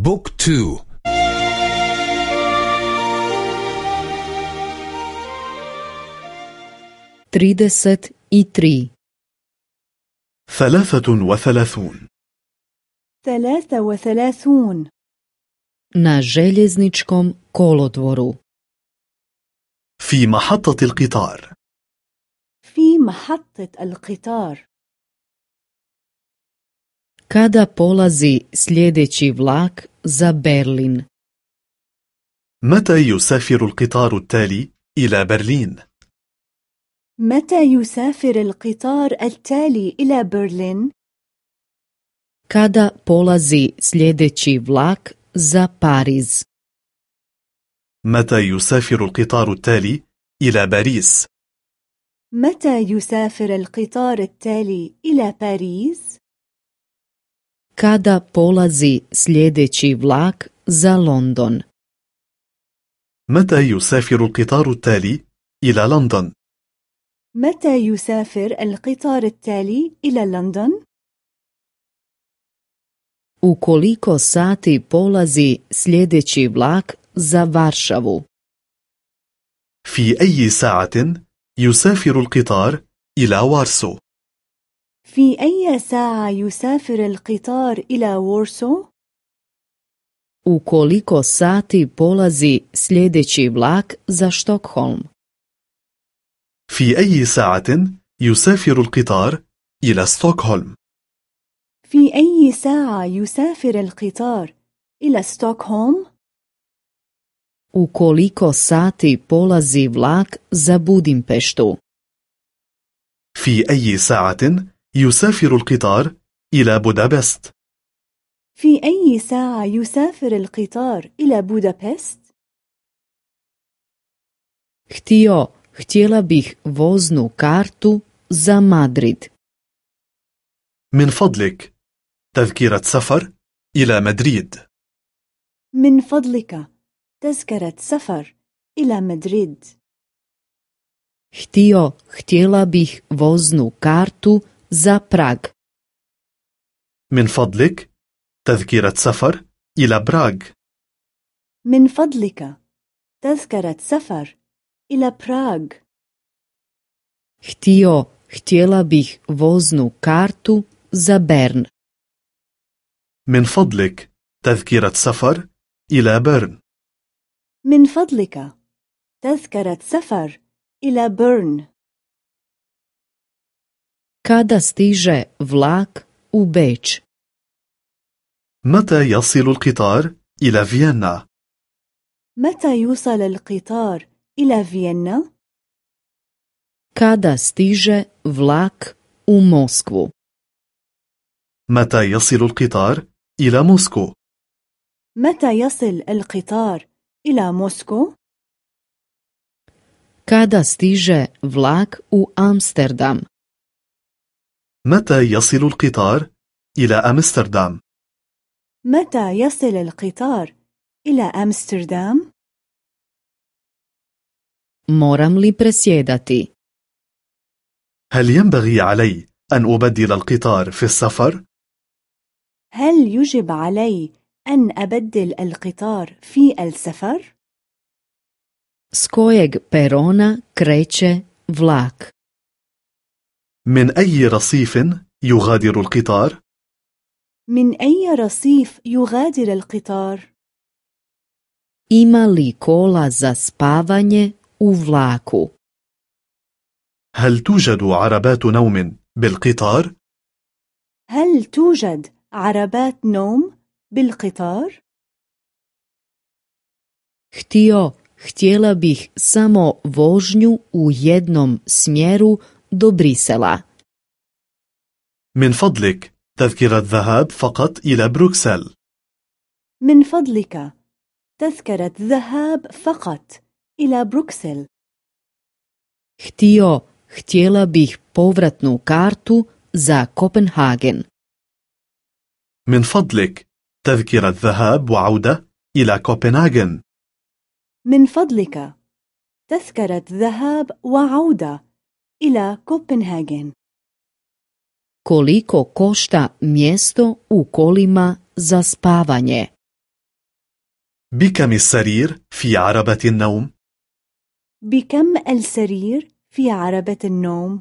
بوك تو. trideset i tri ثلاثة وثلاثون. ثلاثة وثلاثون. na željezničkom kolodvoru. في محطة القطار. في محطة القطار. Kada polazi sljedeći vlak za Berlin متى يسافر القطار التالي إلى برلين؟ متى يسافر القطار التالي إلى برلين؟ kada polazi sljedeći vlak za Pariz متى يسافر القطار التالي إلى باريس؟ متى يسافر القطار التالي إلى باريس؟ Kada polazi sljedeći vlak za London متى يسافر القطار التالي إلى لندن؟ متى يسافر القطار التالي إلى لندن؟ u koliko sati polazi sljedeći vlak za Varšavu في أي ساعة يسافر القطار إلى وارسو؟ في أي ساعة يسافر القطار إلى وورسو؟ u koliko sati polazi sljedeći vlak za Štokholm في أي ساعة يسافر القطار إلى ستوكهولم؟ في أي ساعة يسافر القطار إلى ستوكهولم؟ u koliko sati polazi vlak za Budimpeštu في أي ساعة يسافر القطار إلى بودابست؟ في أي ساعة يسافر القطار إلى بودابست؟ Htio, htjela bih voznu kartu za Madrid. من فضلك تذكرة سفر إلى مدريد من فضلك تذكرة سفر إلى مدريد Htio, htjela bih voznu kartu za Prag. من فضلك تذكرة سفر إلى براغ من فضلك تذكرة سفر إلى براغ Htio, htjela bih voznu kartu za Bern. من فضلك تذكرة سفر إلى بيرن من فضلك تذكرة سفر إلى بيرن Kada stiže vlak u Beč? متى يصل القطار إلى فيينا؟ متى يوصل القطار إلى فيينا؟ Kada stiže vlak u Moskvu? متى يصل القطار إلى موسكو؟ متى يصل القطار إلى موسكو؟ Kada stiže vlak u Amsterdam? متى يصل القطار إلى أمستردام؟ متى يصل القطار إلى أمستردام؟ Moram li presjedati? هل ينبغي علي أن أبدل القطار في السفر؟ هل يجب علي أن أبدل القطار في السفر؟ S kojeg perona kreće vlak? من أي رصيف يغادر القطار؟ من أي رصيف يغادر القطار؟ Ima li kola za spavanje u vlaku? هل توجد عربات نوم بالقطار؟ هل توجد عربات نوم بالقطار؟ Htio, htjela bih samo vožnju u jednom smjeru do Brisela. من فضلك تذكرة ذهاب فقط إلى بروكسل من فضلك تذكرة ذهاب فقط إلى بروكسل Htio, htjela bih povratnu kartu za Kopenhagen. من فضلك تذكرة ذهاب وعودة إلى كوبنهاجن من فضلك تذكرة ذهاب وعودة إلى كوبنهاجن Koliko košta mjesto u kolima za spavanje? بكم السرير في عربة النوم؟ بكم السرير في عربة النوم؟